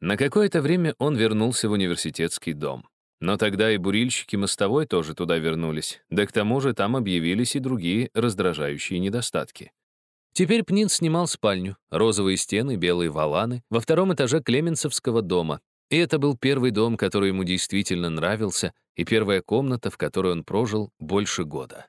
На какое-то время он вернулся в университетский дом. Но тогда и бурильщики мостовой тоже туда вернулись, да к тому же там объявились и другие раздражающие недостатки. Теперь Пнин снимал спальню, розовые стены, белые валаны, во втором этаже Клеменцевского дома. И это был первый дом, который ему действительно нравился, и первая комната, в которой он прожил больше года.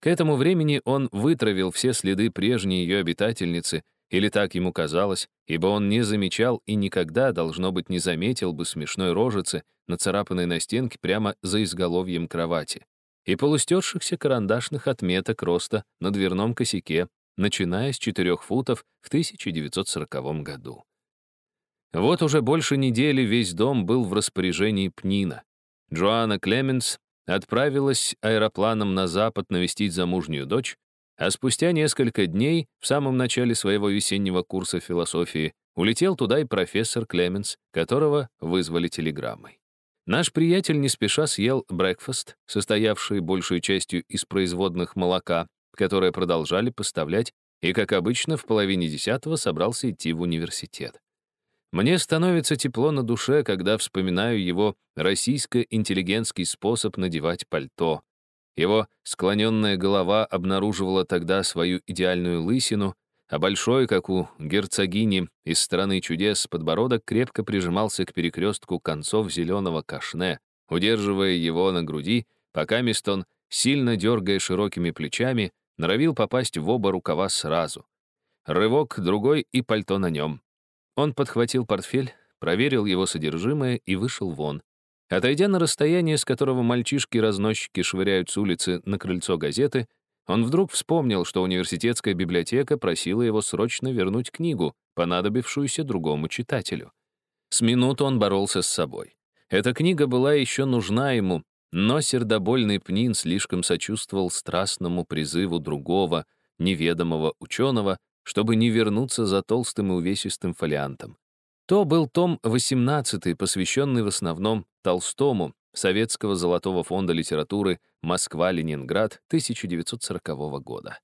К этому времени он вытравил все следы прежней ее обитательницы, или так ему казалось, ибо он не замечал и никогда, должно быть, не заметил бы смешной рожицы, нацарапанной на стенке прямо за изголовьем кровати, и полустершихся карандашных отметок роста на дверном косяке, начиная с 4 футов в 1940 году. Вот уже больше недели весь дом был в распоряжении Пнина. Джоанна Клеменс отправилась аэропланом на запад навестить замужнюю дочь, а спустя несколько дней, в самом начале своего весеннего курса философии, улетел туда и профессор Клеменс, которого вызвали телеграммой. Наш приятель не спеша съел брекфаст, состоявший большей частью из производных молока, которые продолжали поставлять, и, как обычно, в половине десятого собрался идти в университет. Мне становится тепло на душе, когда вспоминаю его российско-интеллигентский способ надевать пальто. Его склоненная голова обнаруживала тогда свою идеальную лысину, а большой, как у герцогини из «Страны чудес», подбородок крепко прижимался к перекрестку концов зеленого кашне, удерживая его на груди, пока Мистон, сильно дергая широкими плечами, норовил попасть в оба рукава сразу. Рывок, другой и пальто на нем. Он подхватил портфель, проверил его содержимое и вышел вон. Отойдя на расстояние, с которого мальчишки-разносчики швыряют с улицы на крыльцо газеты, он вдруг вспомнил, что университетская библиотека просила его срочно вернуть книгу, понадобившуюся другому читателю. С минуту он боролся с собой. Эта книга была еще нужна ему, но сердобольный Пнин слишком сочувствовал страстному призыву другого, неведомого ученого, чтобы не вернуться за толстым и увесистым фолиантом. То был том 18, посвященный в основном Толстому, Советского золотого фонда литературы «Москва-Ленинград» 1940 года.